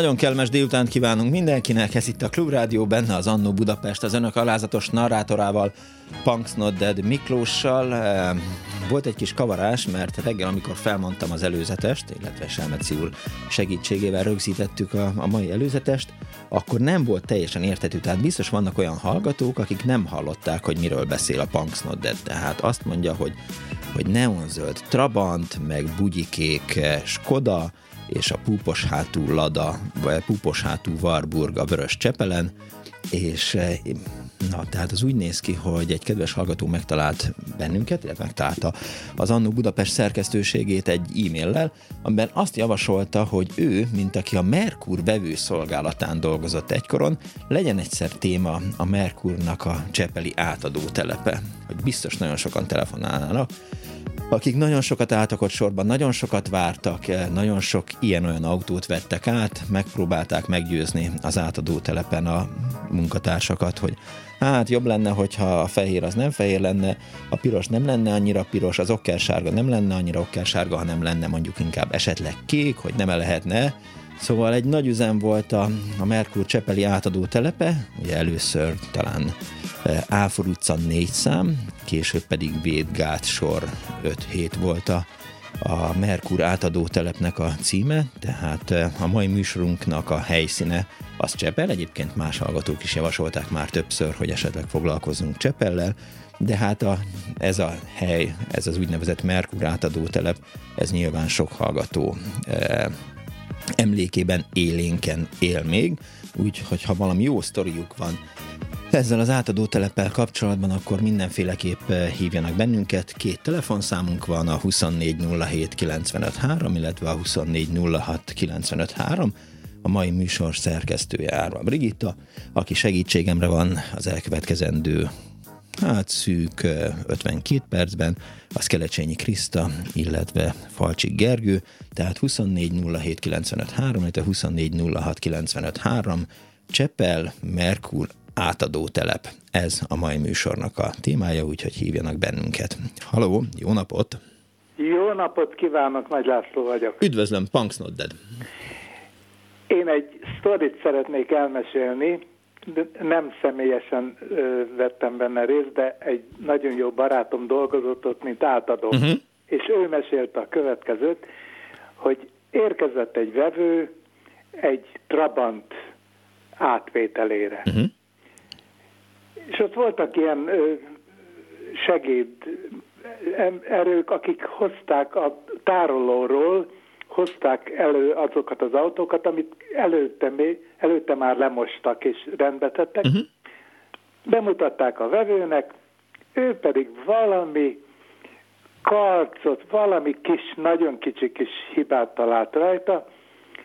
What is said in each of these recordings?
Nagyon kellemes délután kívánunk mindenkinek, ez itt a Klubrádió, benne az Annó Budapest, az önök alázatos narrátorával, Punks Not Dead Miklóssal. Eh, volt egy kis kavarás, mert reggel, amikor felmondtam az előzetest, illetve Selmeci úr segítségével rögzítettük a, a mai előzetest, akkor nem volt teljesen értető, tehát biztos vannak olyan hallgatók, akik nem hallották, hogy miről beszél a Punks Not Dead, tehát azt mondja, hogy, hogy neonzöld Trabant, meg bugyikék eh, Skoda, és a púpos hátú Lada, vagy púpos hátú Warburg a Vörös Csepelen, és eh, na, tehát az úgy néz ki, hogy egy kedves hallgató megtalált bennünket, illetve megtalálta az Annó Budapest szerkesztőségét egy e-maillel, amiben azt javasolta, hogy ő, mint aki a Merkur szolgálatán dolgozott egykoron, legyen egyszer téma a Merkurnak a Csepeli átadó telepe, hogy biztos nagyon sokan telefonálnának, akik nagyon sokat álltak ott sorban, nagyon sokat vártak, eh, nagyon sok ilyen-olyan autót vettek át, megpróbálták meggyőzni az átadó telepen a munkatársakat, hogy hát jobb lenne, hogyha a fehér az nem fehér lenne, a piros nem lenne annyira piros, az okkersárga nem lenne annyira okkersárga, hanem lenne mondjuk inkább esetleg kék, hogy nem lehetne. Szóval egy nagy üzem volt a, a Merkur Csepeli átadó telepe, ugye először talán Áfor utca 4 szám, később pedig Védgát sor 5-7 volt a, a Merkur átadó telepnek a címe, tehát a mai műsorunknak a helyszíne az Csepel, egyébként más hallgatók is javasolták már többször, hogy esetleg foglalkozunk Csepellel, de hát a, ez a hely, ez az úgynevezett Merkur átadó telep, ez nyilván sok hallgató e, emlékében élénken él még, úgyhogy ha valami jó sztoriuk van ezzel az átadó teleppel kapcsolatban akkor mindenféleképp eh, hívjanak bennünket. Két telefonszámunk van, a 2407953, illetve a 2406953. A mai műsor szerkesztője Árva Brigitta, aki segítségemre van az elkövetkezendő hát szűk 52 eh, percben, az Kelecsényi Kriszta, illetve Falcsi Gergő, tehát 2407953, illetve 2406953, Csepel, Merkur, átadó telep. Ez a mai műsornak a témája, úgyhogy hívjanak bennünket. Haló, jó napot! Jó napot kívánok, Nagy László vagyok. Üdvözlöm, Punks Not Dead. Én egy sztorit szeretnék elmesélni, de nem személyesen ö, vettem benne részt, de egy nagyon jó barátom dolgozott ott, mint átadó. Uh-huh. És ő mesélte a következőt, hogy érkezett egy vevő egy Trabant átvételére. Uh-huh és ott voltak ilyen segéd erők, akik hozták a tárolóról, hozták elő azokat az autókat, amit előtte, előtte már lemostak és rendbe tettek. Uh-huh. Bemutatták a vevőnek, ő pedig valami karcot, valami kis, nagyon kicsi kis hibát talált rajta,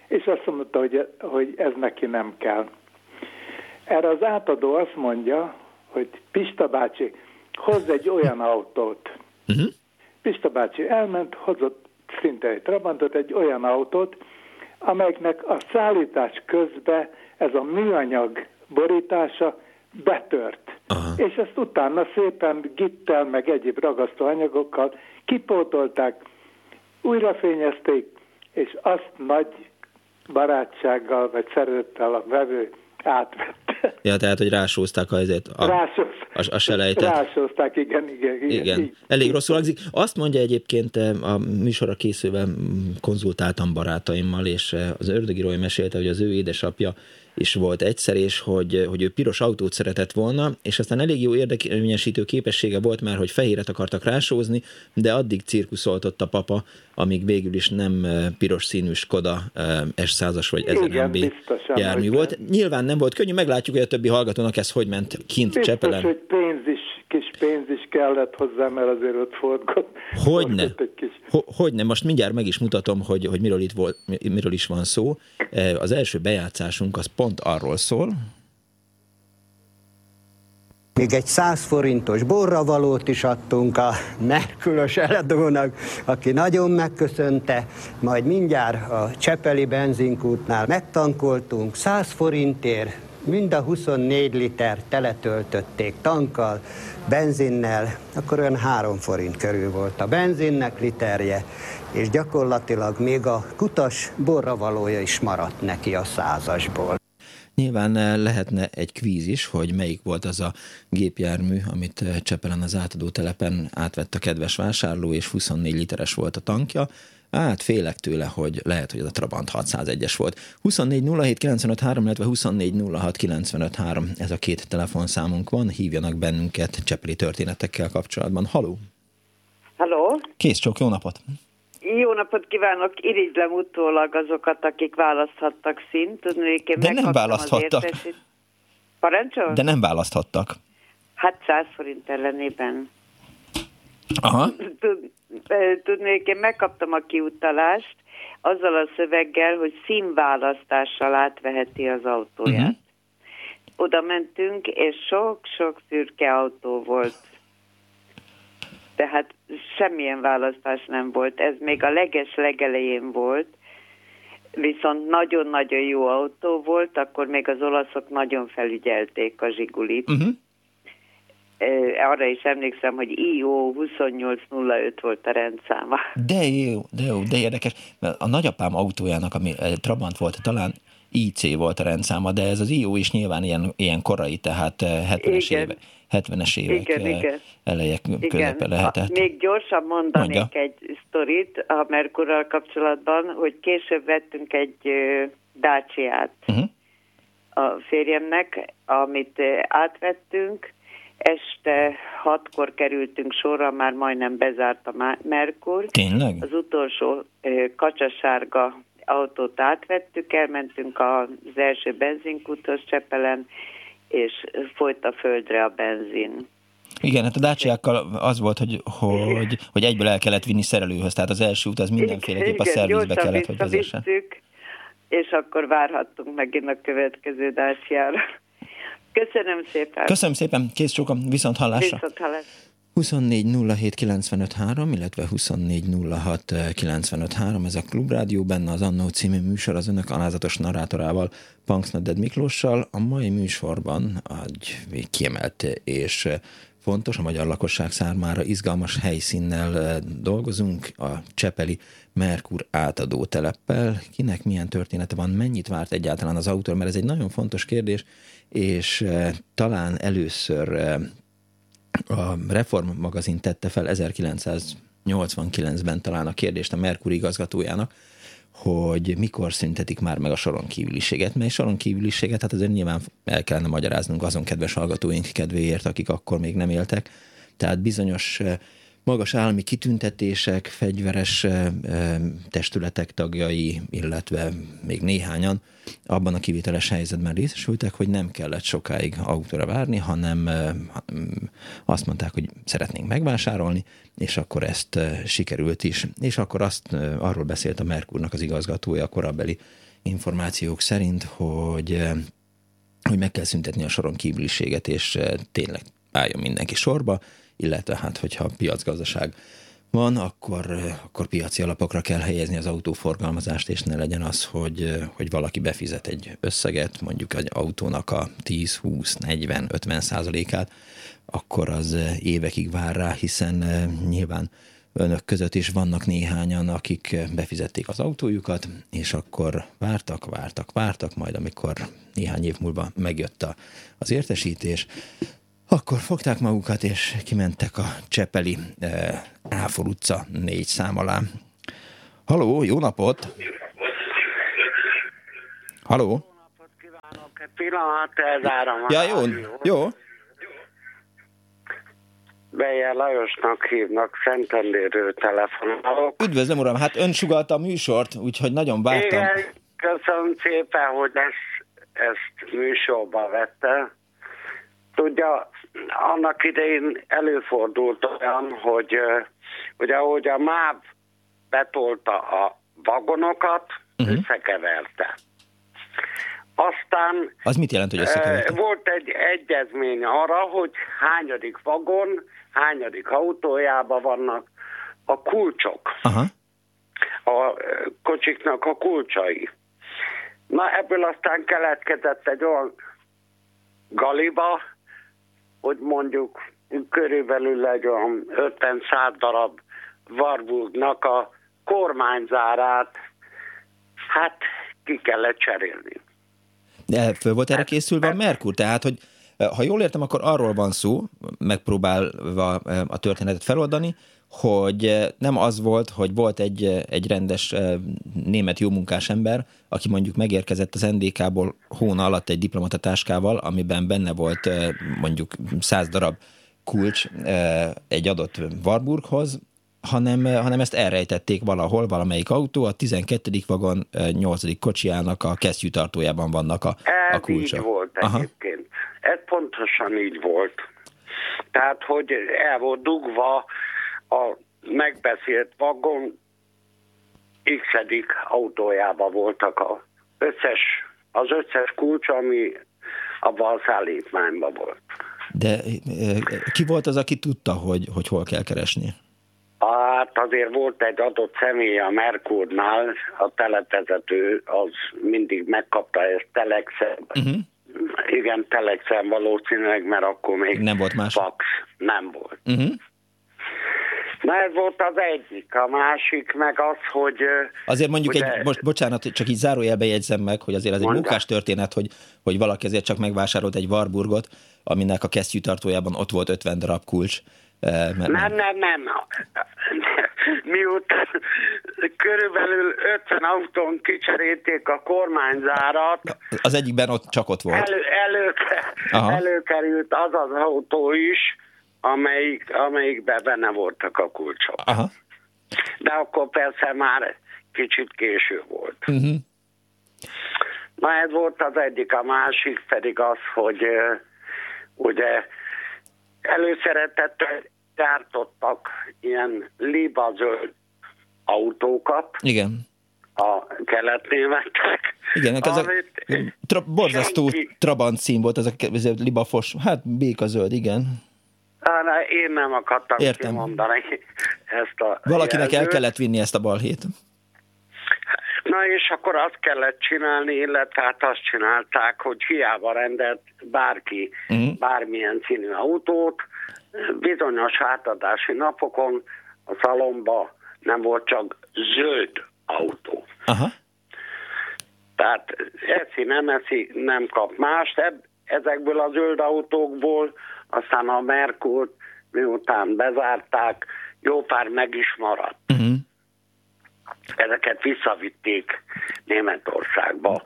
és azt mondta, hogy, hogy ez neki nem kell. Erre az átadó azt mondja, hogy Pista bácsi, hozz egy olyan autót. Uh-huh. Pista bácsi elment, hozott szinte egy Trabantot, egy olyan autót, amelynek a szállítás közben ez a műanyag borítása betört. Aha. És ezt utána szépen gittel, meg egyéb ragasztó anyagokkal kipótolták, újrafényezték, és azt nagy barátsággal vagy szeretettel a vevő átvette. Ja, tehát, hogy rásózták a, a, Rásóz, a, a selejtet. Rásózták, igen, igen. Igen, Igen, így. elég rosszul hangzik. Azt mondja egyébként eh, a műsorra készülve mm, konzultáltam barátaimmal, és eh, az ördögírója mesélte, hogy az ő édesapja is volt egyszer, és hogy, hogy ő piros autót szeretett volna, és aztán elég jó érdekényesítő képessége volt már, hogy fehéret akartak rásózni, de addig cirkuszoltott a papa, amíg végül is nem eh, piros színű Skoda eh, S100-as vagy 1000 Igen, MB jármű volt. Nyilván nem volt könnyű, meglátjuk, hogy a többi hallgatónak ez hogy ment kint Biztos, Csepelen. hogy pénz pénz is kellett hozzá, mert azért ott forgott. Hogyne. forgott Egy kis... Ho- Hogyne, most mindjárt meg is mutatom, hogy, hogy miről, itt volt, mi- miről is van szó. Eh, Az első bejátszásunk az pont arról szól, Még egy 100 forintos borravalót is adtunk a Merkulos eladónak, aki nagyon megköszönte, majd mindjárt a Csepeli benzinkútnál megtankoltunk, 100 forintért mind a 24 liter teletöltötték tankkal, benzinnel, akkor olyan 3 forint körül volt a benzinnek literje, és gyakorlatilag még a kutas borravalója is maradt neki a százasból. Nyilván eh, lehetne egy kvíz is, hogy melyik volt az a gépjármű, amit eh, Csepelen az átadó telepen átvett a kedves vásárló, és 24 literes volt a tankja. Hát félek tőle, hogy lehet, hogy ez a Trabant 601-es volt. 24 07 95 3, illetve 24 06 95 3. Ez a két telefonszámunk van. Hívjanak bennünket Csepeli történetekkel kapcsolatban. Haló! Halló? Kész csók, jó napot! Jó napot kívánok! Irigylem utólag azokat, akik választhattak szint. Én De nem választhattak. Parancsol? De nem választhattak. Hát 100 forint ellenében. Aha. Tud- Tudnék, én megkaptam a kiutalást azzal a szöveggel, hogy színválasztással átveheti az autóját. Mhm. Oda mentünk, és sok-sok szürke autó volt. Tehát semmilyen választás nem volt. Ez még a leges legelején volt, viszont nagyon-nagyon jó autó volt, akkor még az olaszok nagyon felügyelték a Zsigulit. Uh-huh. Arra is emlékszem, hogy IO 2805 volt a rendszáma. De jó, de jó, de érdekes. Mert a nagyapám autójának, ami Trabant volt, talán IC volt a rendszáma, de ez az IO is nyilván ilyen, ilyen korai, tehát eh, 70-es Igen. évek, 70-es évek Igen, igen. eleje közepe lehetett. Még gyorsan mondanék Mondja. egy sztorit a Merkurral kapcsolatban, hogy később vettünk egy Dacia-t Uh-huh. a férjemnek, amit átvettünk, este hatkor kerültünk sorra, már majdnem bezárt a Merkur. Tényleg? Az utolsó kacsasárga autót átvettük, elmentünk az első benzinkúthoz Csepelen, és folyt a földre a benzin. Igen, hát a dácsiákkal az volt, hogy, hogy, hogy egyből el kellett vinni szerelőhöz, tehát az első út az mindenféleképp a szervizbe kellett, hogy vezessen. és akkor várhattunk megint a következő dáciára. Köszönöm szépen. Köszönöm szépen, kész csókom, viszont hallásra. Viszont hallásra. 24 07 95 3, illetve 24 06 95 3, ez a Klubrádió, benne az Annó című műsor az önök alázatos narrátorával, Punksnodded Miklóssal. A mai műsorban egy kiemelt és fontos, a magyar lakosság számára izgalmas helyszínnel eh, dolgozunk, a Csepeli Merkur átadó teleppel. Kinek milyen története van, mennyit várt egyáltalán az autor, mert ez egy nagyon fontos kérdés, és eh, talán először eh, a Reform magazin tette fel 1989-ben talán a kérdést a Merkur igazgatójának, hogy mikor szüntetik már meg a soron kívüliséget, mely soron kívüliséget, hát azért nyilván el kellene magyaráznunk azon kedves hallgatóink kedvéért, akik akkor még nem éltek. Tehát bizonyos eh, magas állami kitüntetések, fegyveres testületek tagjai, illetve még néhányan abban a kivételes helyzetben részesültek, hogy nem kellett sokáig autóra várni, hanem mm, azt mondták, hogy szeretnénk megvásárolni, és akkor ezt sikerült is. És akkor azt arról beszélt a Merkurnak az igazgatója a korabeli információk szerint, hogy hogy meg kell szüntetni a soron kívüliséget, és tényleg álljon mindenki sorba, illetve hát, hogyha piacgazdaság van, akkor, akkor piaci alapokra kell helyezni az autóforgalmazást, és ne legyen az, hogy, hogy valaki befizet egy összeget, mondjuk egy autónak a 10, 20, 40, 50 százalékát, akkor az évekig vár rá, hiszen nyilván önök között is vannak néhányan, akik befizették az autójukat, és akkor vártak, vártak, vártak, majd amikor néhány év múlva megjött a, az értesítés, akkor fogták magukat, és kimentek a Csepeli eh, Áfor utca négy szám alá. Haló, jó napot! Haló? Jó napot kívánok! Egy pillanat, elzárom. Ja, jó, jó. Bejer Lajosnak hívnak, Szentendérről telefonálok. Üdvözlöm, uram, hát ön sugalta a műsort, úgyhogy nagyon vártam. Igen, köszönöm szépen, hogy ezt, ezt műsorba vette. Tudja, annak idején előfordult olyan, hogy, hogy ahogy a MÁV betolta a vagonokat, uh-huh. összekeverte. Aztán az mit jelent, hogy összekeverte? Volt egy egyezmény arra, hogy hányadik vagon, hányadik autójában vannak a kulcsok. Aha. A kocsiknak a kulcsai. Na ebből aztán keletkezett egy olyan galiba, hogy mondjuk körülbelül egy olyan 50-100 darab Warburgnak a kormányzárát, hát ki kellett cserélni. De föl volt erre készülve a Merkur, tehát, hogy ha jól értem, akkor arról van szó, megpróbálva a történetet feloldani, hogy nem az volt, hogy volt egy, egy rendes német jómunkás ember, aki mondjuk megérkezett az NDK-ból hóna alatt egy diplomatatáskával, amiben benne volt mondjuk száz darab kulcs egy adott Warburghoz, hanem, hanem ezt elrejtették valahol, valamelyik autó, a 12. vagon 8. kocsiának a kesztyűtartójában vannak a, a kulcsok. így volt Aha. egyébként. Ez pontosan így volt. Tehát, hogy el volt dugva a megbeszélt vagon x autójában voltak a összes, az összes kulcs, ami abban a szállítmányban volt. De ki volt az, aki tudta, hogy, hogy hol kell keresni? Hát azért volt egy adott személy a Merkurnál, a telepvezető, az mindig megkapta ezt telexen. Uh-huh. Igen, telexen valószínűleg, mert akkor még nem volt más. fax nem volt. Uh-huh. Na ez volt az egyik, a másik meg az, hogy... Azért mondjuk ugye, egy, most bocsánat, csak így zárójelbe jegyzem meg, hogy azért az egy munkás történet, hogy, hogy valaki azért csak megvásárolt egy Warburgot, aminek a kesztyűtartójában ott volt 50 darab kulcs. Mert nem, nem, nem. Miután körülbelül 50 autón kicserélték a kormányzárat. Az egyikben ott csak ott volt. Elő, elő, előkerült az az autó is, amelyik, amelyikben benne voltak a kulcsok. Aha. De akkor persze már kicsit késő volt. Uh-huh. Na ez volt az egyik, a másik pedig az, hogy uh, ugye előszeretettel gyártottak ilyen libazöld autókat. Igen. A keletnémetek. Igen, ez a tra- borzasztó senki... trabant szín volt, ez a, libafos, hát békazöld, igen. Hát, én nem akartam Értem. kimondani ezt a Valakinek jelzőt. el kellett vinni ezt a balhét. Na és akkor azt kellett csinálni, illetve hát azt csinálták, hogy hiába rendelt bárki uh-huh. bármilyen színű autót, bizonyos átadási napokon a szalomba nem volt csak zöld autó. Aha. Tehát eszi, nem eszi, nem kap mást. Ezekből a zöld autókból aztán a Merkur miután bezárták, jó pár meg is maradt. Uh-huh. Ezeket visszavitték Németországba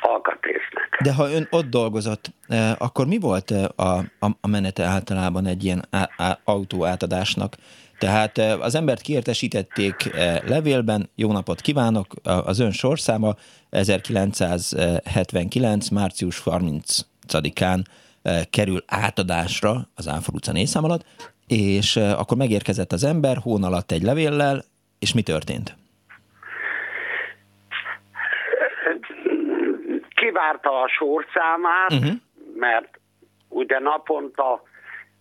alkatrésznek. De ha ön ott dolgozott, eh, akkor mi volt eh, a, a, menete általában egy ilyen á, á, autó átadásnak? Tehát eh, az embert kiértesítették levélben, jó napot kívánok, az ön sorszáma 1979. március 30-án kerül átadásra az Áfor utca négyszám alatt, és akkor megérkezett az ember hón alatt egy levéllel, és mi történt? Kivárta a sorszámát, uh-huh. mert ugye naponta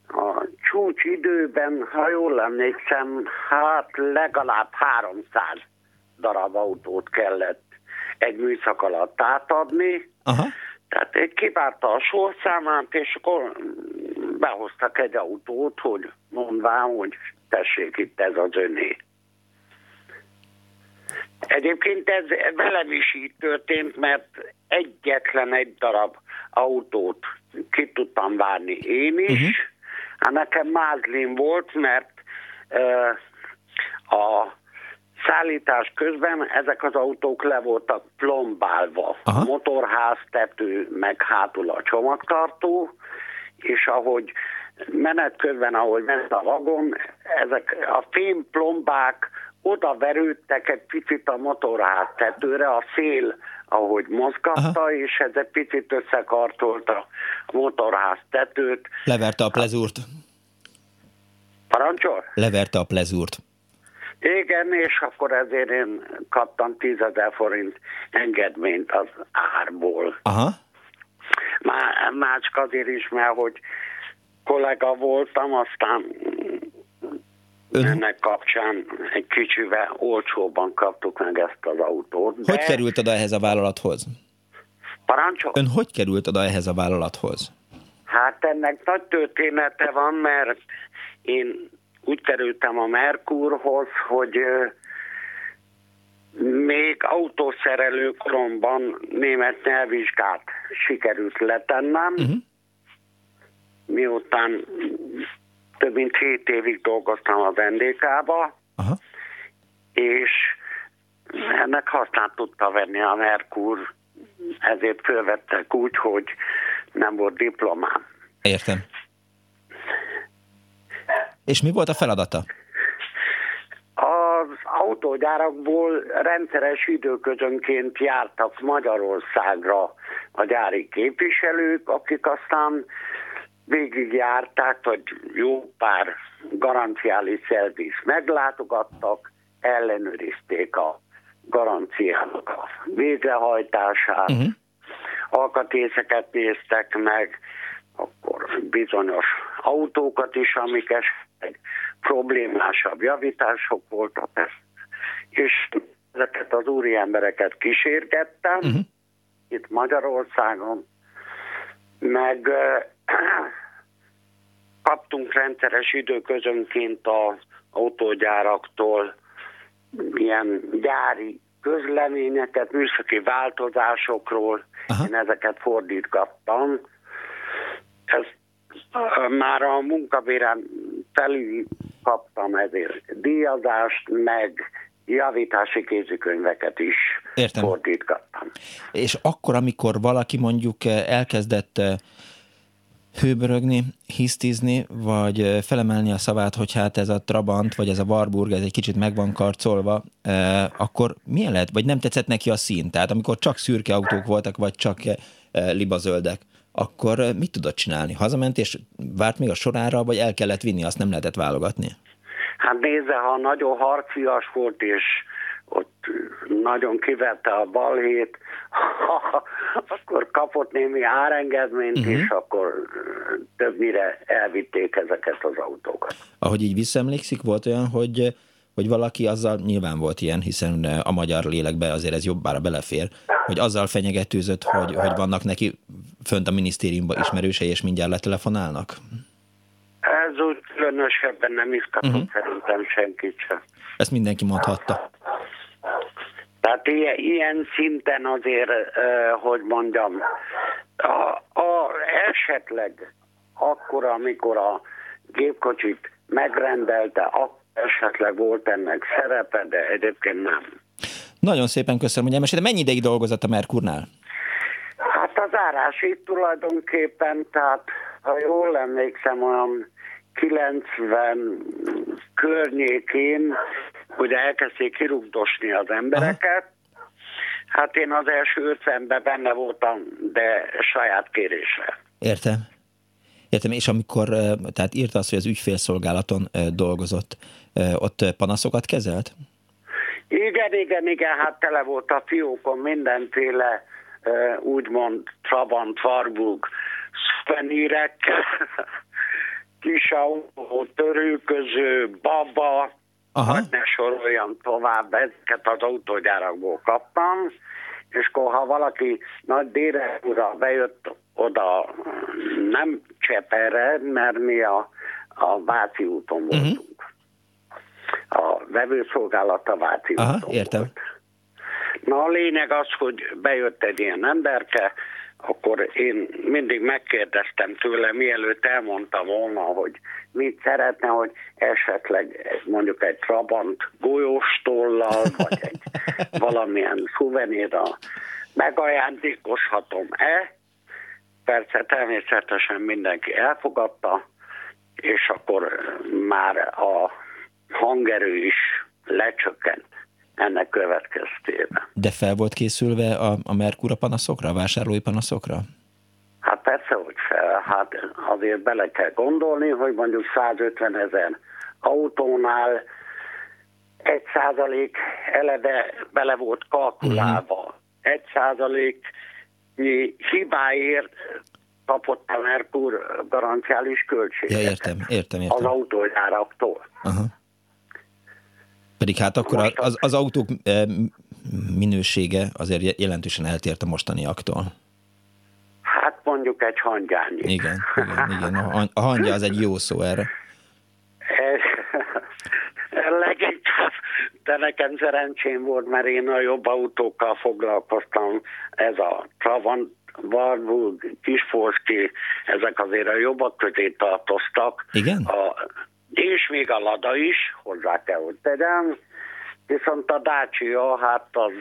a csúcs időben, ha jól emlékszem, hát legalább 300 darab autót kellett egy műszak alatt átadni. Aha. Tehát kivárta a sorszámát, és akkor behoztak egy autót, hogy mondván, hogy tessék itt ez az öné. Egyébként ez velem is így történt, mert egyetlen egy darab autót ki tudtam várni én is. Uh-huh. Hát nekem mázlim volt, mert uh, a szállítás közben ezek az autók le voltak plombálva. Aha. Motorház, tető, meg hátul a csomagtartó, és ahogy menet közben, ahogy ment a vagon, ezek a fémplombák oda verődtek egy picit a motorház tetőre, a szél, ahogy mozgatta, Aha. és ez egy picit összekartolta a motorház tetőt. Leverte a plezúrt. Parancsol? Leverte a plezúrt. Igen, és akkor ezért én kaptam 10 ezer forint engedményt az árból. Aha. Má, mácsk azért is, mert hogy kollega voltam, aztán Ön... ennek kapcsán egy kicsivel olcsóban kaptuk meg ezt az autót. De... Hogy került oda ehhez a vállalathoz? Parancsol? Ön hogy került oda ehhez a vállalathoz? Hát ennek nagy története van, mert én úgy kerültem a Merkurhoz, hogy még autószerelő koromban német nyelvvizsgát sikerült letennem, uh-huh. miután több mint hét évig dolgoztam a vendégkába, uh-huh. és ennek hasznát tudta venni a Merkur, ezért fölvettek úgy, hogy nem volt diplomám. Értem. És mi volt a feladata? Az autógyárakból rendszeres időközönként jártak Magyarországra a gyári képviselők, akik aztán végigjárták, vagy jó pár garanciális szerviz meglátogattak, ellenőrizték a garanciának a végrehajtását, uh-huh. alkatészeket néztek meg, akkor bizonyos autókat is, amik esetleg problémásabb javítások voltak, és ezeket az úri embereket kísérgettem, uh-huh. itt Magyarországon, meg kaptunk rendszeres időközönként az autógyáraktól ilyen gyári közleményeket, műszaki változásokról, Aha. én ezeket fordítgattam. Ez már a munkabéren felül kaptam ezért díjazást, meg javítási kézikönyveket is Értem. fordítgattam. És akkor, amikor valaki mondjuk elkezdett hőbörögni, hisztizni, vagy felemelni a szavát, hogy hát ez a Trabant, vagy ez a Warburg, ez egy kicsit meg van karcolva, akkor milyen lehet, vagy nem tetszett neki a szín? Tehát amikor csak szürke autók voltak, vagy csak libazöldek, akkor mit tudott csinálni? Hazament és várt még a sorára, vagy el kellett vinni, azt nem lehetett válogatni? Hát nézze, ha nagyon harcias volt, és ott nagyon kivette a balhét, akkor kapott némi árengedményt, uh-huh. és akkor többnyire elvitték ezeket az autókat. Ahogy így visszaemlékszik, volt olyan, hogy hogy valaki azzal, nyilván volt ilyen, hiszen a magyar lélekbe azért ez jobbára belefér, hogy azzal fenyegetőzött, hogy, hogy vannak neki fönt a minisztériumban ismerősei, és mindjárt letelefonálnak? Ez úgy különösebben nem izgatott uh-huh. szerintem senkit sem. Ezt mindenki mondhatta. Tehát ilyen, ilyen szinten azért, uh, hogy mondjam, a, a, esetleg akkor, amikor a gépkocsit megrendelte, akkor esetleg volt ennek szerepe, de egyébként nem. Nagyon szépen köszönöm, hogy elmesélte. Mennyi ideig dolgozott a Merkurnál? Hát az árás itt tulajdonképpen, tehát ha jól emlékszem, olyan 90 környékén, hogy elkezdték kirugdosni az embereket. Aha. Hát én az első 50-ben benne voltam, de saját kérésre. Értem. Értem, és amikor, tehát írta azt, hogy az ügyfélszolgálaton dolgozott, ott panaszokat kezelt? Igen, igen, igen, hát tele volt a fiókon mindenféle úgymond Trabant, Warburg, szuvenírek, kis autó, törőköző, baba, Aha. hogy ne soroljam tovább, ezeket az autógyárakból kaptam, és akkor ha valaki nagy dére bejött oda, nem Cseperre, mert mi a, a Váci úton mhm. voltunk. Uh-huh. Vevőszolgálata Váci Aha, értem. Volt. Na a lényeg az, hogy bejött egy ilyen emberke, akkor én mindig megkérdeztem tőle, mielőtt elmondta volna, hogy mit szeretne, hogy esetleg mondjuk egy Trabant golyóstollal, vagy egy valamilyen szuvenírra megajándékozhatom-e. Persze természetesen mindenki elfogadta, és akkor már a hangerő is lecsökkent ennek következtében. De fel volt készülve a, a Merkura panaszokra, a vásárlói panaszokra? Hát persze, hogy fel. Hát azért bele kell gondolni, hogy mondjuk 150 ezer autónál egy százalék eleve bele volt kalkulálva. Uh-huh. Egy százalék hibáért kapott a Merkur garanciális költséget. Ja, értem, értem, értem. Az autógyáraktól. Uh-huh. Pedig hát akkor az, az, autók eh, minősége azért jelentősen eltért a mostaniaktól. Hát mondjuk egy hangyányi. Igen, igen, igen. A, hangya az egy jó szó erre. Leginkább, de nekem szerencsém volt, mert én a jobb autókkal foglalkoztam. Ez a Trabant, Warburg, Kisforski, ezek azért a jobbak közé tartoztak. Igen? A, és még a Lada is, hozzá kell, hogy tegyem, viszont a Dacia, hát az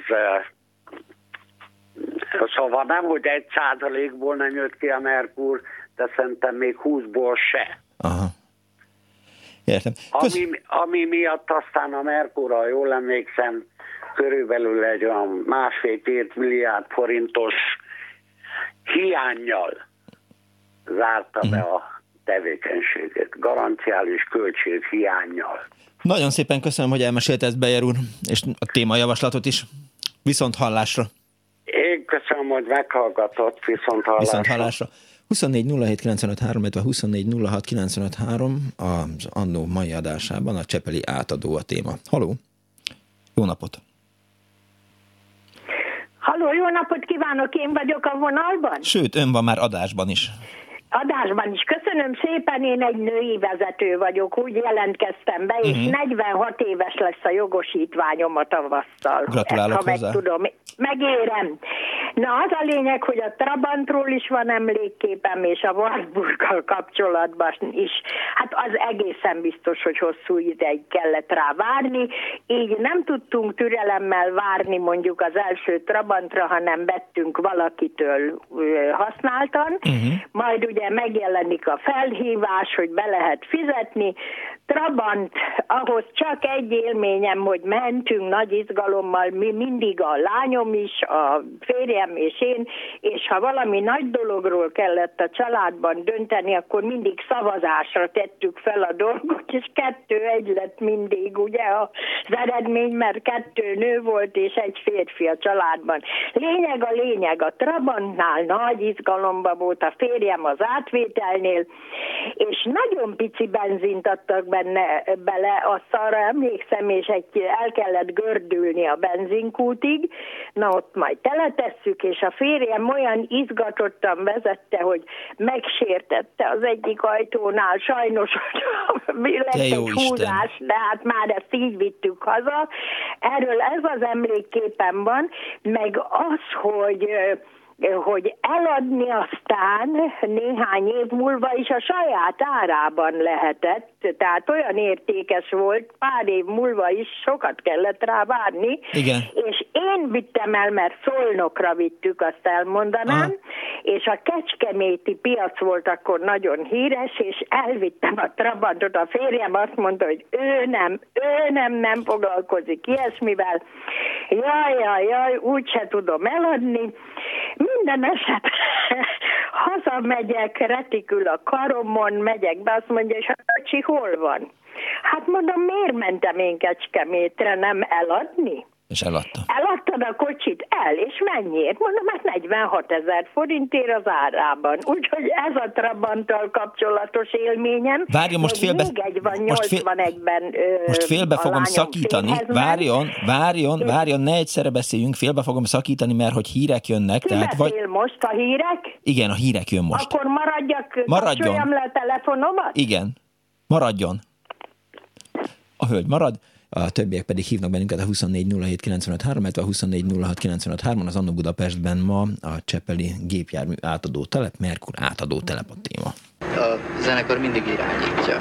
Szóval nem, hogy egy százalékból nem jött ki a Merkur, de szerintem még húszból se. Aha. Értem. Ami, ami miatt aztán a Merkur, jól emlékszem, körülbelül egy olyan másfél-két milliárd forintos hiányjal zárta be mhm. a tevékenységét, garanciális költség hiányjal. Nagyon szépen köszönöm, hogy elmesélte ezt Bejer úr, és a témajavaslatot is. Viszont hallásra. Én köszönöm, hogy meghallgatott, viszont hallásra. Viszont hallásra. 24 07 illetve 24 az annó mai adásában a Csepeli átadó a téma. Haló! Jó napot! Halló, jó napot kívánok, én vagyok a vonalban? Sőt, ön van már adásban is adásban is. Köszönöm szépen, én egy női vezető vagyok, úgy jelentkeztem be, uh-huh. és 46 mhm. éves lesz a jogosítványom a tavasszal. Gratulálok ha hozzá. meg tudom, megérem. Na, az a lényeg, hogy a Trabantról is van emlékképem, és a Warburggal kapcsolatban is. Hát az egészen biztos, hogy hosszú ideig kellett rá várni, így nem tudtunk türelemmel várni mondjuk az első Trabantra, hanem vettünk valakitől használtan, uh-huh. majd ugye megjelenik a felhívás, hogy be lehet fizetni. Trabant, ahhoz csak egy élményem, hogy mentünk nagy izgalommal, mi mindig a lányom is, a férjem és én, és ha valami nagy dologról kellett a családban dönteni, akkor mindig szavazásra tettük fel a dolgot, és kettő egy lett mindig, ugye az eredmény, mert kettő nő volt, és egy férfi a családban. Lényeg a lényeg, a Trabantnál nagy izgalomba volt a férjem az átvételnél, és nagyon pici benzint adtak benne bele, azt arra emlékszem, és egy el kellett gördülni a benzinkútig, na ott majd teletesszük, és a férjem olyan izgatottan vezette, hogy megsértette az egyik ajtónál, sajnos lett egy húzás, de hát már ezt így vittük haza. Erről ez az emlékképen van, meg az, hogy hogy eladni aztán néhány év múlva is a saját árában lehetett, tehát olyan értékes volt, pár év múlva is sokat kellett rá várni, Igen. és én vittem el, mert Szolnokra vittük, azt elmondanám, Aha. és a Kecskeméti piac volt akkor nagyon híres, és elvittem a Trabantot, a férjem azt mondta, hogy ő nem, ő nem, nem foglalkozik ilyesmivel, jaj, jaj, jaj, úgyse tudom eladni, minden esetre hazamegyek, retikül a karomon, megyek be, azt mondja, és a kocsi hol van? Hát mondom, miért mentem én Kecskemétre, nem eladni? És eladta. Eladtad a kocsit el, és mennyiért? Mondom, hát 46 ezer forintért az árában. Úgyhogy ez a Trabanttal kapcsolatos élményem. Várjon, most félbe... Még egy van, most, fél... ben, ö, most félbe fogom szakítani. Várjon, várjon, várjon, ne egyszerre beszéljünk, félbe fogom szakítani, mert hogy hírek jönnek. Ki tehát vagy... most a hírek? Igen, a hírek jön most. Akkor maradjak, Maradjon. le a telefonomat? Igen, maradjon. A hölgy marad a többiek pedig hívnak bennünket a 2407953, illetve a 2406953, az Annó Budapestben ma a Csepeli gépjármű átadó telep, Merkur átadó telep a téma. A zenekar mindig irányítja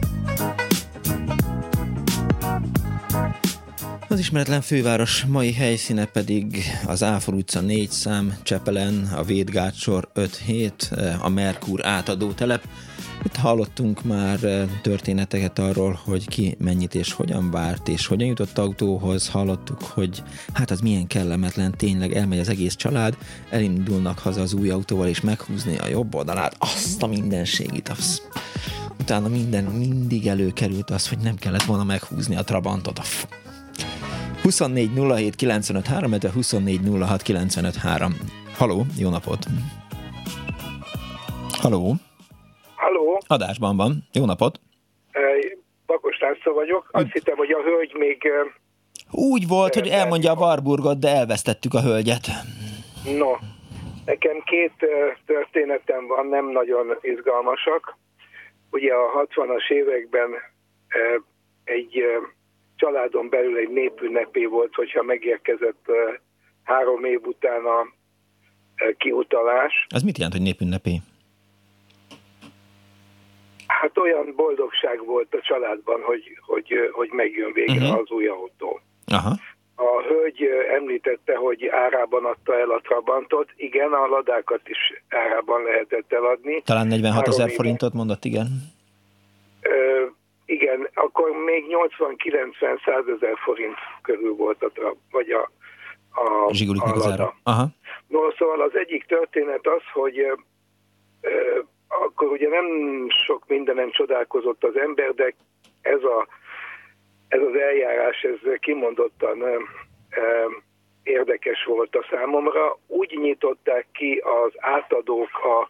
Ismeretlen főváros mai helyszíne pedig az Áfor utca 4 szám, Csepelen, a Védgátsor 5-7, a Merkur átadó telep. Itt hallottunk már eh, történeteket arról, hogy ki mennyit és hogyan várt, és hogyan jutott autóhoz. Hallottuk, hogy hát az milyen kellemetlen, tényleg elmegy az egész család, elindulnak haza az új autóval, és meghúzni a jobb oldalát, azt a mindenségit, az. Utána minden, mindig előkerült az, hogy nem kellett volna meghúzni a Trabantot. A 24 07 95 3, 24 06 95 3. Haló, jó napot! Haló! Haló! Adásban van. Jó napot! Bakos László vagyok. Azt hittem, hogy a hölgy még... Úgy volt, hogy elmondja a Warburgot, de elvesztettük a hölgyet. No, nekem két történetem van, nem nagyon izgalmasak. Ugye a 60-as években egy családon belül egy népünnepé volt, hogyha megérkezett három év után a kiutalás. Az mit jelent, hogy népünnepé? Hát olyan boldogság volt a családban, hogy, hogy, hogy megjön végre uh-huh. az új autó. Aha. A hölgy említette, hogy árában adta el a Trabantot. Igen, a ladákat is árában lehetett eladni. Talán 46 ezer forintot mondott, igen. Ö, igen, akkor még 80-90-100 ezer forint körül volt a, vagy a, a, a lada. Aha. No, szóval az egyik történet az, hogy ö, akkor ugye nem sok mindenem csodálkozott az ember, de ez, a, ez az eljárás, ez kimondottan ö, ö, érdekes volt a számomra. Úgy nyitották ki az átadók a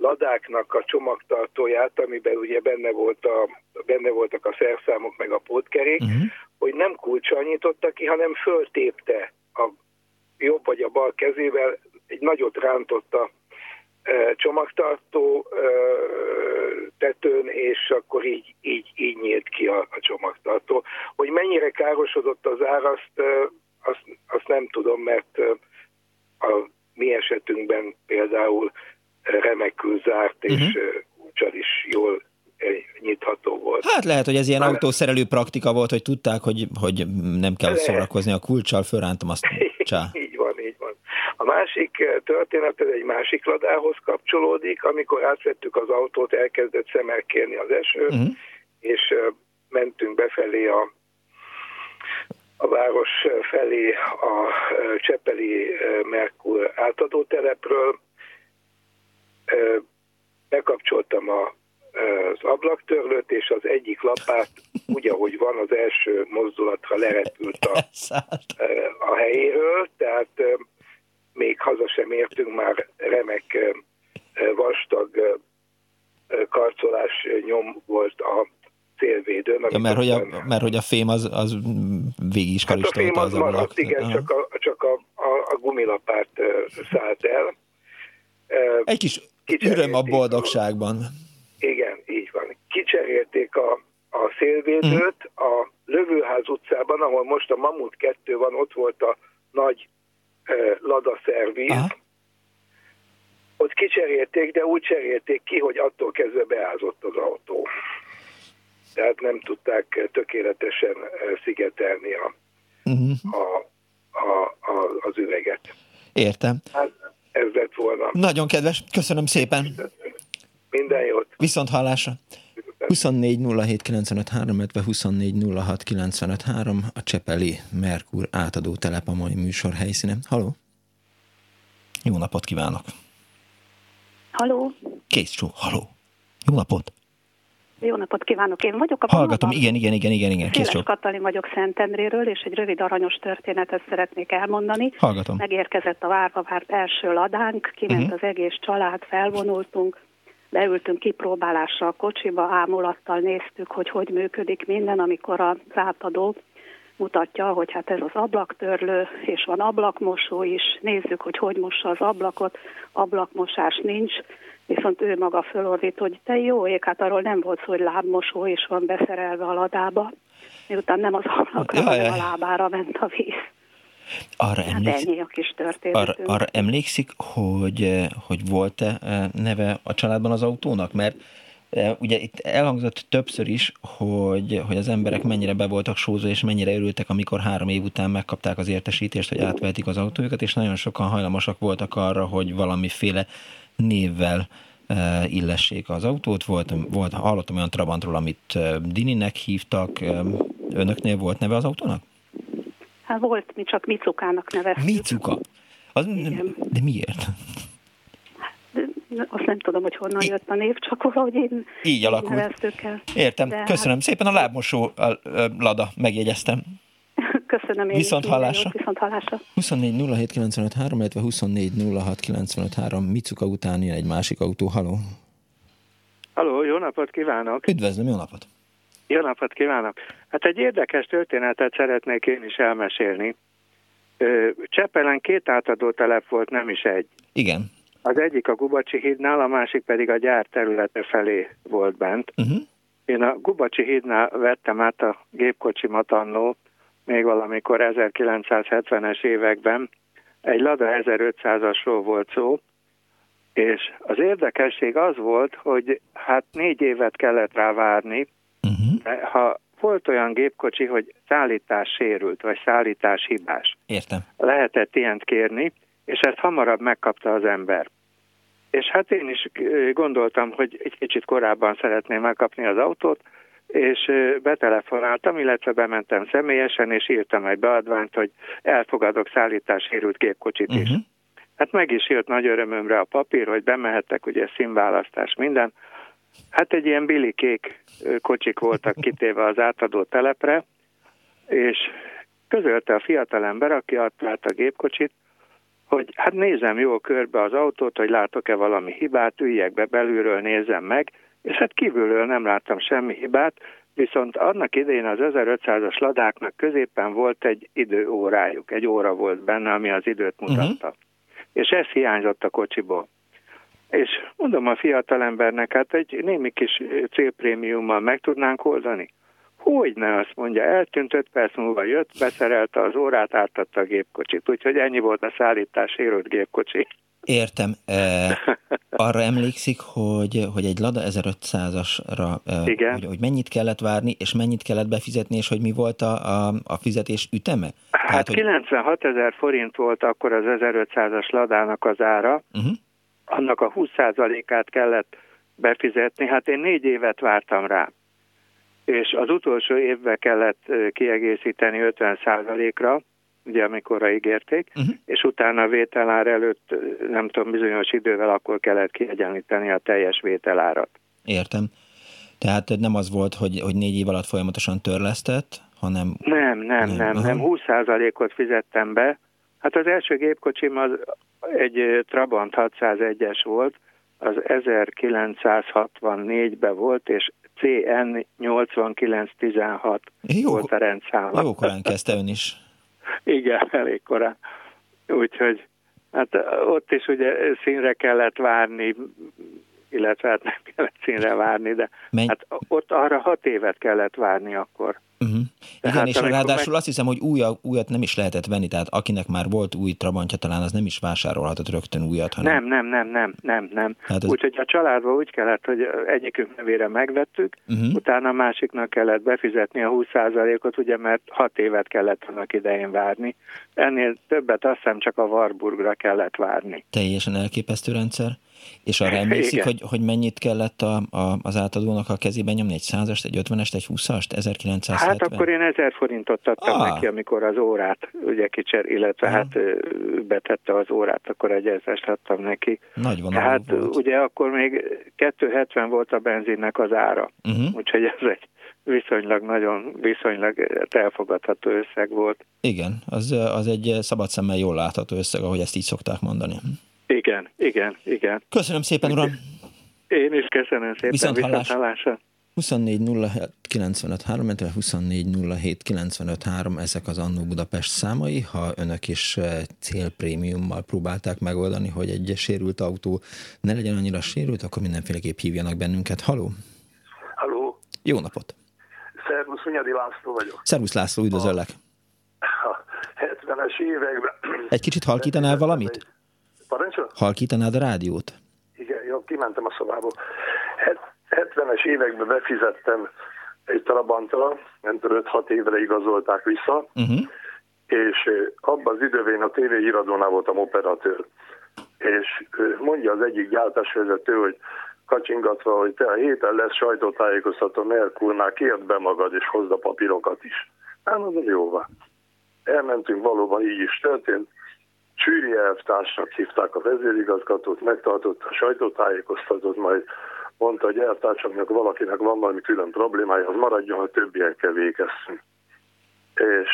ladáknak a csomagtartóját, amiben ugye benne, volt a, benne voltak a szerszámok meg a pótkerék, uh-huh. hogy nem kulcsal nyitotta ki, hanem föltépte a jobb vagy a bal kezével, egy nagyot rántott a e, csomagtartó e, tetőn, és akkor így, így, így nyílt ki a, a csomagtartó. Hogy mennyire károsodott az ár, azt, e, azt, azt nem tudom, mert a mi esetünkben például remekül zárt, és uh-huh. is jól nyitható volt. Hát lehet, hogy ez ilyen Már... autószerelő praktika volt, hogy tudták, hogy, hogy nem kell lehet. szórakozni a kulcsal, fölrántam azt csá. így van, így van. A másik történet, ez egy másik ladához kapcsolódik, amikor átvettük az autót, elkezdett szemelkélni az eső, uh-huh. és mentünk befelé a a város felé a Csepeli Merkur átadó telepről, bekapcsoltam a, az ablaktörlőt, és az egyik lapát, úgy ahogy van, az első mozdulatra lerepült a, a helyéről, tehát még haza sem értünk, már remek vastag karcolás nyom volt a célvédőn. Ja, mert, hogy a, mert hogy a fém az, az végig is hát a fém az, az maradt, igen, Aha. csak, a, csak a, a, a gumilapát szállt el. Egy kis Öröm a boldogságban. Igen, így van. Kicserélték a, a szélvédőt mm. a Lövőház utcában, ahol most a Mamut 2 van, ott volt a nagy e, Lada szervíz. Aha. Ott kicserélték, de úgy cserélték ki, hogy attól kezdve beázott az autó. Tehát nem tudták tökéletesen szigetelni a, uh-huh. a, a, a, az üveget. Értem. Hát, ez lett volna. Nagyon kedves, köszönöm szépen. Minden jót. Viszont hallásra. 24 07 24 a Csepeli Merkur átadó telep a mai műsor helyszíne. Haló? Jó napot kívánok! Haló? Kész csó, haló! Jó napot! Jó napot kívánok, én vagyok a Hallgatom, igen, igen, igen, igen, igen. Kész Katalin vagyok Szentendréről, és egy rövid aranyos történetet szeretnék elmondani. Hallgatom. Megérkezett a várva várt első ladánk, kiment uh-huh. az egész család, felvonultunk, beültünk kipróbálásra a kocsiba, ámulattal néztük, hogy hogy működik minden, amikor az átadó mutatja, hogy hát ez az ablaktörlő, és van ablakmosó is, nézzük, hogy hogy mossa az ablakot, ablakmosás nincs, viszont ő maga fölordít, hogy te jó ég, hát arról nem volt szó, hogy lábmosó is van beszerelve a ladába, miután nem az ablakra, hanem a lábára ment a víz. Arra, hát emlékszik, a kis arra, arra emlékszik, hogy, hogy volt-e neve a családban az autónak? Mert Ugye itt elhangzott többször is, hogy, hogy az emberek mennyire be voltak sózva, és mennyire örültek, amikor három év után megkapták az értesítést, hogy átvehetik az autójukat, és nagyon sokan hajlamosak voltak arra, hogy valamiféle névvel illessék az autót. Volt, volt, hallottam olyan Trabantról, amit Dininek hívtak. Önöknél volt neve az autónak? Hát volt, mi csak Micukának neveztük. Micuka? Az, de miért? azt nem tudom, hogy honnan jött a név, csak valahogy én így alakult. El. Értem. De Köszönöm hát... szépen. A lábmosó a, a, Lada, megjegyeztem. Köszönöm én Viszont hallásra. Viszont hallásra. 24 07 95 3, illetve 24 06 95 3. Micuka után jön egy másik autó. Haló. Haló, jó napot kívánok. Üdvözlöm, jó napot. Jó napot kívánok. Hát egy érdekes történetet szeretnék én is elmesélni. Csepelen két átadó telep volt, nem is egy. Igen. Az egyik a Gubacsi hídnál, a másik pedig a gyár területe felé volt bent. Uh-huh. Én a Gubacsi hídnál vettem át a gépkocsimat annó, még valamikor 1970-es években. Egy Lada 1500-asról volt szó, és az érdekesség az volt, hogy hát négy évet kellett rá várni, uh-huh. ha volt olyan gépkocsi, hogy szállítás sérült, vagy szállítás hibás. Értem. Lehetett ilyent kérni, és ezt hamarabb megkapta az ember. És hát én is gondoltam, hogy egy kicsit korábban szeretném megkapni az autót, és betelefonáltam, illetve bementem személyesen, és írtam egy beadványt, hogy elfogadok szállítássérült gépkocsit is. Uh-huh. Hát meg is jött nagy örömömre a papír, hogy bemehettek, ugye színválasztás, minden. Hát egy ilyen bilikék kocsik voltak kitéve az átadó telepre, és közölte a fiatalember, aki adta át a gépkocsit, hogy hát nézem jól körbe az autót, hogy látok-e valami hibát, üljek be belülről, nézem meg, és hát kívülről nem láttam semmi hibát, viszont annak idején az 1500-as ladáknak középen volt egy időórájuk, egy óra volt benne, ami az időt mutatta. Uh-huh. És ez hiányzott a kocsiból. És mondom a fiatalembernek, hát egy némi kis célprémiummal meg tudnánk oldani. Hogy ne, azt mondja, eltűnt, öt perc múlva jött, beszerelte az órát, átadta a gépkocsit. Úgyhogy ennyi volt a szállítás érült gépkocsi. Értem. E, arra emlékszik, hogy, hogy egy Lada 1500-asra, e. Hogy, hogy mennyit kellett várni, és mennyit kellett befizetni, és hogy mi volt a, a, a fizetés üteme? Hát Tehát, hogy... 96 ezer forint volt akkor az 1500-as Ladának az ára. Uh-huh. Annak a 20%-át kellett befizetni. Hát én négy évet vártam rá és az utolsó évben kellett kiegészíteni 50%-ra, ugye amikorra ígérték, uh-huh. és utána a vételár előtt, nem tudom, bizonyos idővel akkor kellett kiegyenlíteni a teljes vételárat. Értem. Tehát nem az volt, hogy, hogy négy év alatt folyamatosan törlesztett, hanem... Nem, nem, nem, nem. nem. 20%-ot fizettem be. Hát az első gépkocsim az egy Trabant 601-es volt, az 1964-ben volt, és CN 8916 Jó, volt a rendszáma. Jó korán kezdte ön is. Igen, elég korán. Úgyhogy hát ott is ugye színre kellett várni, illetve hát nem kellett színre várni, de Menj... hát ott arra hat évet kellett várni akkor. Uh-huh. Igen, hát, és ráadásul meg... azt hiszem, hogy új, újat nem is lehetett venni, tehát akinek már volt új Trabantja, talán az nem is vásárolhatott rögtön újat, hanem... Nem, nem, nem, nem, nem, nem. Az... Úgyhogy a családban úgy kellett, hogy egyikünk nevére megvettük, uh-huh. utána a másiknak kellett befizetni a 20%-ot, ugye, mert hat évet kellett annak idején várni. Ennél többet azt hiszem csak a Warburgra kellett várni. Teljesen elképesztő rendszer. És arra emlékszik, hogy, hogy mennyit kellett a, a, az átadónak a kezében nyomni? Egy százast, egy ötvenest, egy húszast, 1970? Hát akkor én ezer forintot adtam ah. neki, amikor az órát ugye kicser, illetve ah. hát betette az órát, akkor egy ezest adtam neki. Nagy van Hát volt. ugye akkor még 270 volt a benzinnek az ára, uh-huh. úgyhogy ez egy viszonylag nagyon, viszonylag elfogadható összeg volt. Igen, az, az egy szabad szemmel jól látható összeg, ahogy ezt így szokták mondani. Igen, igen, igen. Köszönöm szépen, uram! Én is köszönöm szépen, viszont, viszont hallásra. 24 07 ezek az Annó Budapest számai. Ha önök is célprémiummal próbálták megoldani, hogy egy sérült autó ne legyen annyira sérült, akkor mindenféleképp hívjanak bennünket. Haló! Haló! Jó napot! Szervusz, Hunyadi László vagyok. Szervusz László, üdvözöllek. A 70-es években... Egy kicsit halkítanál valamit? Parancsol? Halkítanád a rádiót? Igen, jó, kimentem a szobából. 70-es években befizettem egy Trabantra, nem 5-6 évre igazolták vissza, uh-huh. és abban az időben a tévéhíradónál voltam operatőr. És mondja az egyik gyártásvezető, hogy kacsingatva, hogy te a héten lesz sajtótájékoztató Merkurnál, kérd be magad és hozd a papírokat is. Hát mondom, jó van. Elmentünk, valóban így is történt. Csűri elvtársnak hívták a vezérigazgatót, megtartott a sajtótájékoztatót, majd mondta a gyártásoknak, valakinek van valami külön problémája, az maradjon, ha többiekkel végezzünk. És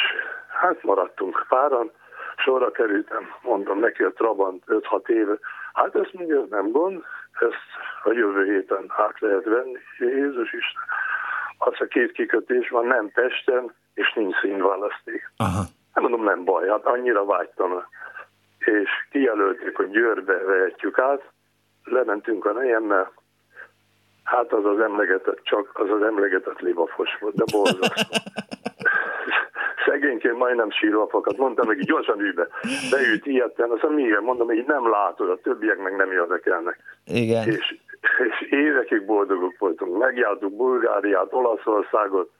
hát maradtunk páran, sorra kerültem, mondom neki a Trabant 5-6 éve, hát ezt mondja, nem gond, ezt a jövő héten át lehet venni, Jézus Isten. Az a két kikötés van, nem Pesten, és nincs színválaszték. Aha. Nem mondom, nem baj, hát annyira vágytam. És kijelölték, hogy Győrbe vehetjük át, lementünk a nejemmel, hát az az emlegetett, csak az az emlegetett libafos volt, de borzasztó. Szegényként majdnem sírva fakad. Mondtam neki, gyorsan ülj be. Beült ilyetten, azt mondja, miért? Mondom, hogy nem látod, a többiek meg nem érdekelnek. Igen. És, és évekig boldogok voltunk. Megjártuk Bulgáriát, Olaszországot,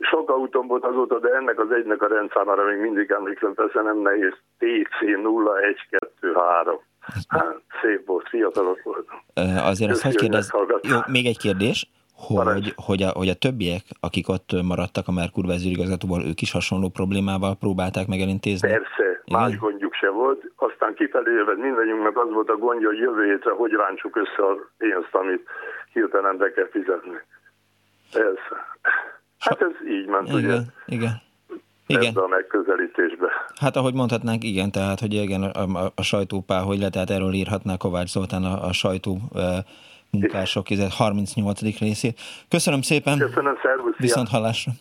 sok autóm volt azóta, de ennek az egynek a rendszámára még mindig emlékszem, persze nem nehéz. TC 0123. Hát, szép volt, fiatalok voltam. Azért azt hogy kérdez, jó, még egy kérdés hogy, hogy, a, hogy a többiek, akik ott maradtak a Merkur vezérigazgatóval, ők is hasonló problémával próbálták meg elintézni? Persze, Igen? más gondjuk se volt. Aztán kifelé jövet mindannyiunknak az volt a gondja, hogy jövő hétre hogy ráncsuk össze a pénzt, amit hirtelen be kell fizetni. Persze. Hát ez így ment, igen, ugye? Igen. Igen. Ebbe a megközelítésbe. Hát ahogy mondhatnánk, igen, tehát hogy igen, a, a, a sajtópá, hogy le, tehát erről írhatná Kovács Zoltán a, a sajtó munkások 38. részét. Köszönöm szépen. Köszönöm, szervusz. Viszont hallásra.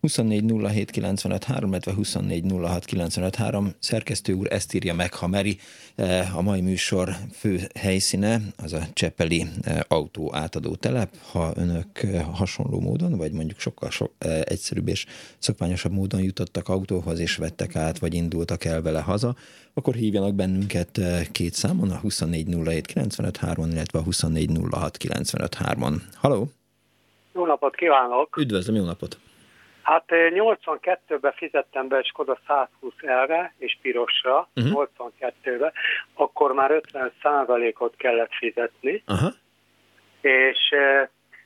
24 07 95 3, illetve 24 06 95 3. Szerkesztő úr ezt írja meg, ha meri. E, a mai műsor fő helyszíne az a Csepeli e, autó átadó telep. Ha önök e, hasonló módon, vagy mondjuk sokkal sok, egyszerűbb és szokványosabb módon jutottak autóhoz, és vettek át, vagy indultak el vele haza, akkor hívjanak bennünket két számon, a 24 07 95 3, illetve a 24 06 95 3. Halló! Jó napot kívánok! Üdvözlöm, jó napot! Hát 82-ben fizettem be Skoda 120 elre és pirosra, uh-huh. 82-ben, akkor már 50 ot kellett fizetni, uh-huh. és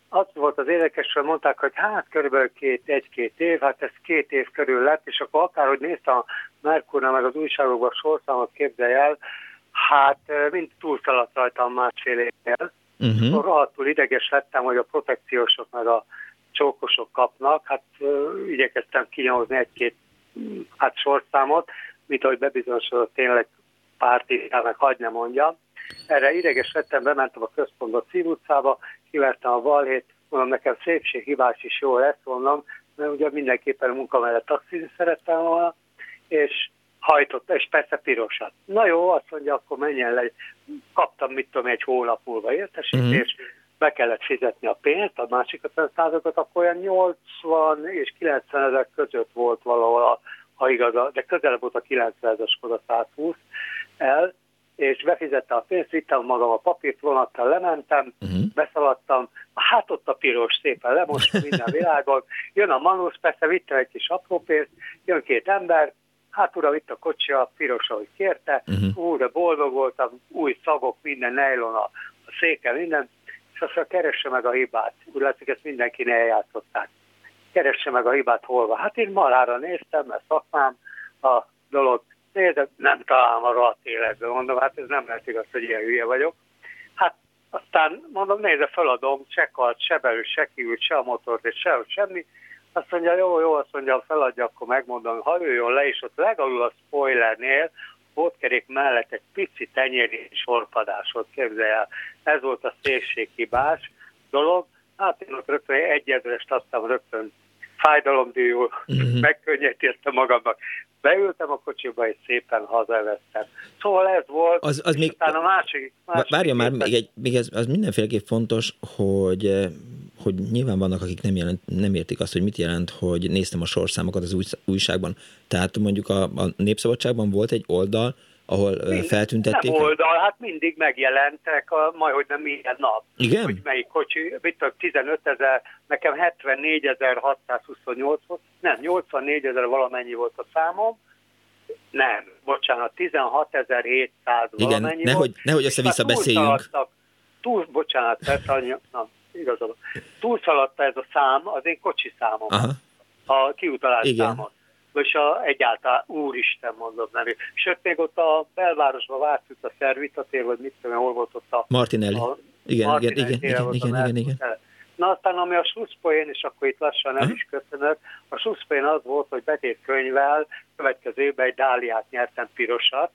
az volt az érdekes, hogy mondták, hogy hát körülbelül két, egy-két év, hát ez két év körül lett, és akkor akárhogy néztem a Merkurna meg az újságokban sorszámot képzelj el, hát mind túlszaladt rajtam másfél évnél. Uh-huh. Akkor rohadtul ideges lettem, hogy a protekciósok meg a csókosok kapnak, hát igyekeztem kinyozni egy-két hát sorszámot, mint ahogy bebizonyosodott tényleg pártikának, hagyd ne mondjam. Erre ideges lettem, bementem a központba Szív utcába, kivertem a balhét, mondom, nekem szépséghibás is jó lesz, mondom, mert ugye mindenképpen a munka mellett taxizni szerettem volna, és hajtott, és persze pirosat. Na jó, azt mondja, akkor menjen le. Kaptam, mit tudom, egy hónap múlva értesítést, uh-huh be kellett fizetni a pénzt, a másik 50 százalékot, akkor olyan 80 és 90 ezer között volt valahol, ha igaz, de közelebb volt a 90 ezer Skoda 120 el, és befizette a pénzt, vittem magam a papírt, vonattal lementem, uh-huh. beszaladtam, hát ott a piros szépen lemost minden világon, jön a manusz, persze vittem egy kis apró pénzt, jön két ember, Hát uram, itt a kocsi, a piros, ahogy kérte, uh-huh. ú, de boldog voltam, új szagok, minden nejlon a, a széke, minden, aztán keresse meg a hibát. Úgy látszik, ezt mindenki eljátszották. Keresse meg a hibát hol van. Hát én malára néztem, mert szakmám a dolog, nézd, nem találom a rohadt életben, mondom, hát ez nem lehet igaz, hogy ilyen hülye vagyok. Hát aztán mondom, nézze, feladom, se kart, se belül, se kívül, se a motort, és se semmi, azt mondja, jó, jó, azt mondja, feladja, akkor megmondom, ha jöjjön le, és ott legalul a spoilernél, kerék mellett egy pici tenyéri sorpadásot képzelj el. Ez volt a szélséghibás dolog. Hát én ott rögtön egyedrest adtam rögtön fájdalomdíjul, uh-huh. megkönnyítettem magamnak. Beültem a kocsiba, és szépen hazaveztem. Szóval ez volt, az, az még, a másik... másik Várja már, még, egy, még ez, az mindenféleképp fontos, hogy hogy nyilván vannak, akik nem, jelent, nem értik azt, hogy mit jelent, hogy néztem a sorszámokat az új, újságban. Tehát mondjuk a, a Népszabadságban volt egy oldal, ahol Mind, feltüntették? Nem oldal, hát mindig megjelentek, a, majd hogy nem minden nap. Igen? Hogy melyik kocsi, mit tudom, 15 ezer, nekem 74.628 volt, nem, 84 ezer valamennyi volt a számom, nem, bocsánat, 16.700 valamennyi nehogy, volt. Nehogy össze-vissza beszéljünk. Túl, bocsánat, persze, na, igazad. Túlszaladta ez a szám az én kocsi számom, Aha. a kiutalás Igen. számot. És a, egyáltalán úristen mondott nevű. Sőt, még ott a belvárosban vártuk a szervitatér, vagy mit tudom, hol volt ott a... Martinelli. A, igen, Martinelli igen, igen, igen, igen, igen, igen. Na aztán ami a slusszpoén, és akkor itt lassan nem is köszönök, a slusszpoén az volt, hogy betét könyvvel következő évben egy dáliát nyertem pirosat,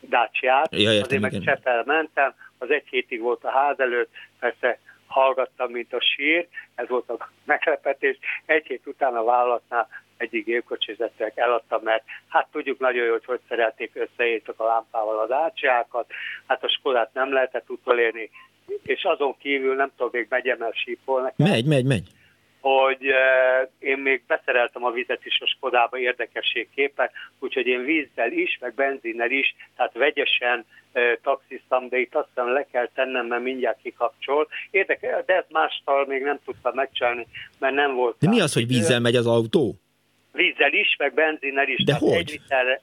Dácsiát, ja, értem, azért igen. meg Csepel mentem, az egy hétig volt a ház előtt, persze hallgattam, mint a sír, ez volt a meglepetés. Egy hét után a vállalatnál egyik gépkocsizettek eladtam, mert hát tudjuk nagyon jó, hogy hogy szerelték összeértek a lámpával az ácsiákat, hát a Skodát nem lehetett utolérni, és azon kívül nem tudom, még megyem el sípolni. Megy, megy, megy hogy uh, én még beszereltem a vizet is a Skodába érdekességképpen, úgyhogy én vízzel is, meg benzinnel is, tehát vegyesen taxisztam, de itt azt hiszem le kell tennem, mert mindjárt kikapcsol. Érdekel, de ezt mástal még nem tudtam megcsinálni, mert nem volt. De mi az, hogy vízzel megy az autó? Vízzel is, meg benzinnel is. De hogy? Egy liter,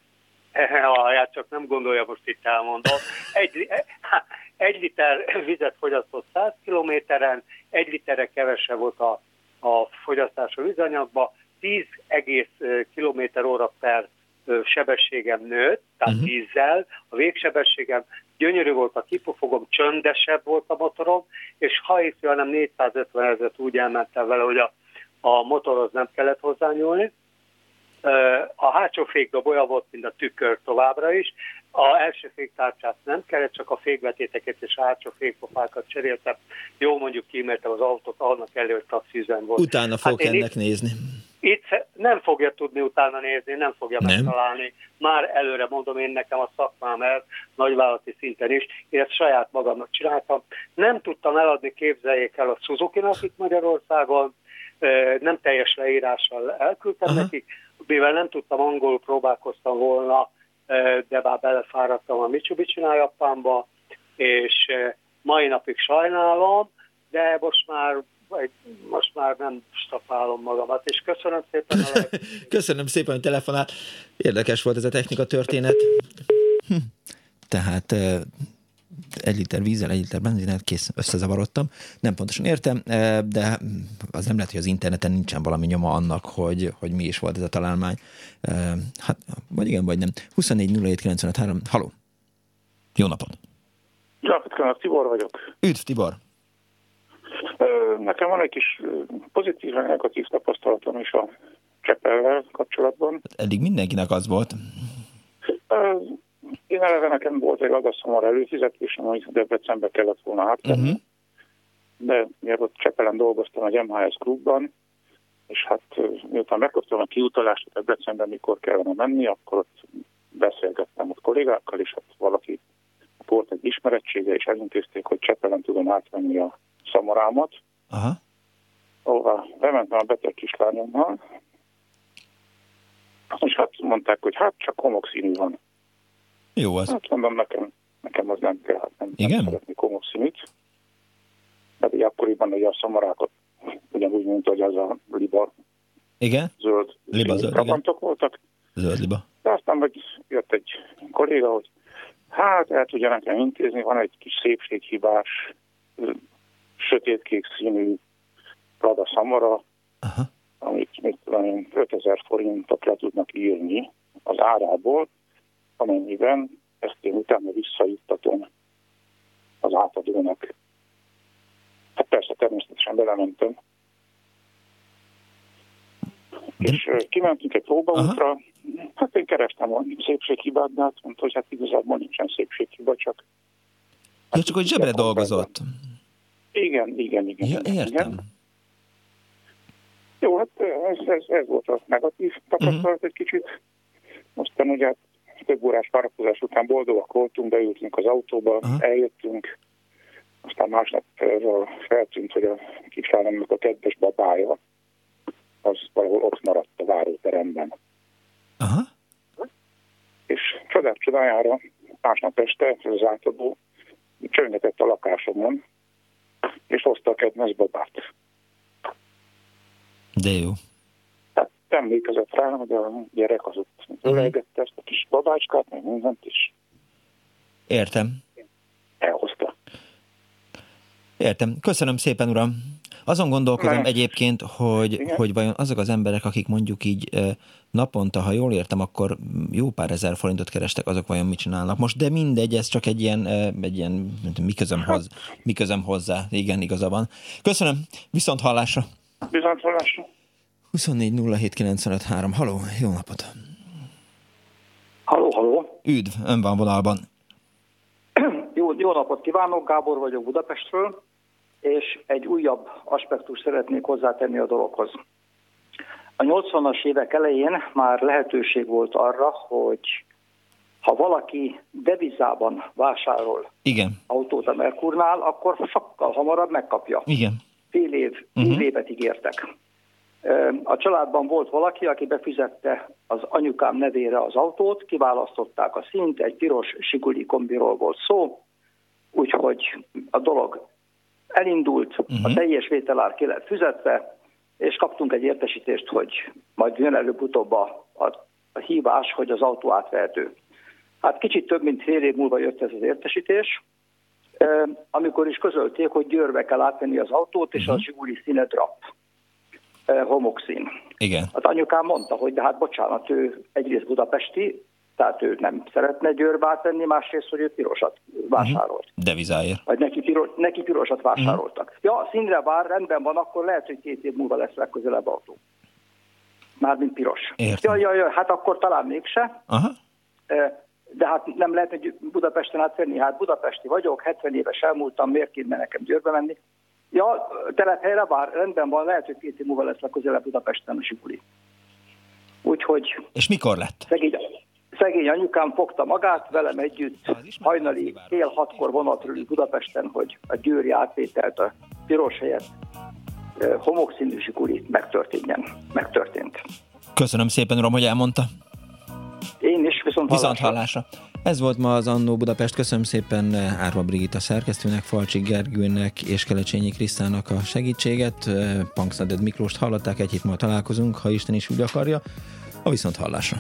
hát csak nem gondolja, most itt elmondom. Egy, egy liter vizet fogyasztott 100 kilométeren, egy literre kevesebb volt a, a fogyasztás a vízanyagba, 10 egész kilométer óra per sebességem nőtt, tehát uh-huh. vízzel, a végsebességem gyönyörű volt a kipufogom, csöndesebb volt a motorom, és ha is, hanem 450 ezeret úgy elmentem vele, hogy a, a motorhoz nem kellett hozzányúlni. A hátsó fékdob olyan volt, mint a tükör továbbra is. A első féktárcsát nem kellett, csak a fékvetéteket és a hátsó fékpofákat cseréltem. Jó mondjuk kimertem az autót, annak elő, hogy taxiüzem volt. Utána fog hát ennek itt, nézni. Itt nem fogja tudni utána nézni, nem fogja nem. megtalálni. Már előre mondom én nekem a szakmám el, nagyvállalati szinten is. Én ezt saját magamnak csináltam. Nem tudtam eladni, képzeljék el a Suzuki-nak itt Magyarországon, nem teljes leírással elküldtem Aha. nekik, mivel nem tudtam angolul, próbálkoztam volna, de már belefáradtam a Mitsubishi Japánba, és mai napig sajnálom, de most már vagy most már nem stapálom magamat, és köszönöm szépen a Köszönöm szépen, hogy telefonát. Érdekes volt ez a technika történet. Hm. Tehát egy liter vízzel, egy liter benzinet, kész, összezavarodtam. Nem pontosan értem, de az nem lehet, hogy az interneten nincsen valami nyoma annak, hogy, hogy mi is volt ez a találmány. Hát, vagy igen, vagy nem. 24 Haló! Jó napot! Jó napot Tibor vagyok. Üdv, Tibor! Nekem van egy kis pozitív, negatív tapasztalatom is a Csepelvel kapcsolatban. Hát eddig mindenkinek az volt. Én eleve nekem volt egy ragaszomar előfizetésem, amit Debrecenbe kellett volna átvenni. Uh-huh. De mielőtt Csepelen dolgoztam egy MHS klubban, és hát miután megkaptam a kiutalást a Debrecenben, mikor kellene menni, akkor ott beszélgettem ott kollégákkal, és hát valaki volt egy ismerettsége, és elintézték, hogy Csepelen tudom átvenni a szamarámat. Aha. Ahová bementem a beteg kislányommal, és hát mondták, hogy hát csak homokszínű van. Jó az. Hát mondom, nekem, nekem az nem kell. Nem, Igen? Nem komoszínűt. Pedig akkoriban ugye a szomarákat, ugyanúgy, mint hogy az a liba. Igen? Zöld. Liba zöld. Voltak. Zöld liba. De aztán meg jött egy kolléga, hogy hát el tudja nekem intézni, van egy kis szépséghibás, sötétkék színű Prada szamara, Aha. amit mit tudom én, 5000 forintot le tudnak írni az árából, amennyiben ezt én utána visszajuttatom az átadónak. Hát persze, természetesen belementem. De... És kimentünk egy próbaútra, hát én kerestem a szépséghibát, de hát mondta, hogy hát igazából nincsen szépséghiba, csak... Ja, csak hogy zsebre dolgozott. Igen, igen, igen. Ja, értem. Igen. Jó, hát ez, ez, ez volt a negatív tapasztalat uh-huh. egy kicsit. Aztán ugye több órás várakozás után boldogak voltunk, beültünk az autóba, uh-huh. eljöttünk, aztán másnap feltűnt, hogy a kislányomnak a kedves babája az valahol ott maradt a váróteremben. Aha. És csodák csodájára másnap este az átadó csöngetett a lakásomon, és hozta a kedves babát. De jó. Emlékezett rá, hogy a gyerek az ott ölelgette ezt a kis babácskát, meg mindent is. Értem. Elhozta. Értem. Köszönöm szépen, uram. Azon gondolkozom Nem. egyébként, hogy, hogy vajon azok az emberek, akik mondjuk így naponta, ha jól értem, akkor jó pár ezer forintot kerestek, azok vajon mit csinálnak most, de mindegy, ez csak egy ilyen, egy ilyen mi, közöm hoz, mi közöm hozzá, igen, igaza van. Köszönöm, viszont hallásra! Viszont hallásra! 24 Haló, jó napot! Haló, haló! Üdv, ön van vonalban. Jó, jó napot kívánok, Gábor vagyok Budapestről és egy újabb aspektus szeretnék hozzátenni a dologhoz. A 80-as évek elején már lehetőség volt arra, hogy ha valaki devizában vásárol Igen. autót a Merkurnál, akkor sokkal hamarabb megkapja. Igen. Fél év, fél uh-huh. évet ígértek. A családban volt valaki, aki befizette az anyukám nevére az autót, kiválasztották a szint, egy piros siguli kombiról volt szó, úgyhogy a dolog elindult, uh-huh. a mhm. teljes vételár ki lett fizetve, és kaptunk egy értesítést, hogy majd jön előbb-utóbb a, a, a hívás, hogy az autó átvehető. Hát kicsit több mint fél év múlva jött ez az értesítés, amikor is közölték, hogy Győrbe kell átvenni az autót, és uh-huh. a Zsiguli színe drap, homokszín. Igen. Hát anyukám mondta, hogy de hát bocsánat, ő egyrészt budapesti, tehát ő nem szeretne Győrbe átvenni, másrészt, hogy ő pirosat vásárolt. Uh-huh. Devizáért. Vagy neki, piros, neki pirosat vásároltak. Uh-huh. Ja, színre vár, rendben van, akkor lehet, hogy két év múlva lesz legközelebb autó. Mármint piros. Értem. Ja, ja, ja, hát akkor talán mégse. Aha. De hát nem lehet, hogy Budapesten átvenni. Hát budapesti vagyok, 70 éves elmúltam, miért kéne nekem Győrbe menni? Ja, telephelyre vár, rendben van, lehet, hogy két év múlva lesz legközelebb Budapesten a Sibuli. Úgyhogy... És mikor lett? Szegény, Szegény anyukám fogta magát, velem együtt hajnali fél hatkor vonatról Budapesten, hogy a győri átvételt a piros helyet homokszínű zsikuli megtörténjen. Megtörtént. Köszönöm szépen, uram, hogy elmondta. Is, viszont, viszont hallásra. Ez volt ma az Annó Budapest. Köszönöm szépen Árva Brigitta szerkesztőnek, Falcsik Gergőnek és Kelecsényi Krisztának a segítséget. Punksnaded Miklóst hallották, egy hét találkozunk, ha Isten is úgy akarja. A viszont hallásra.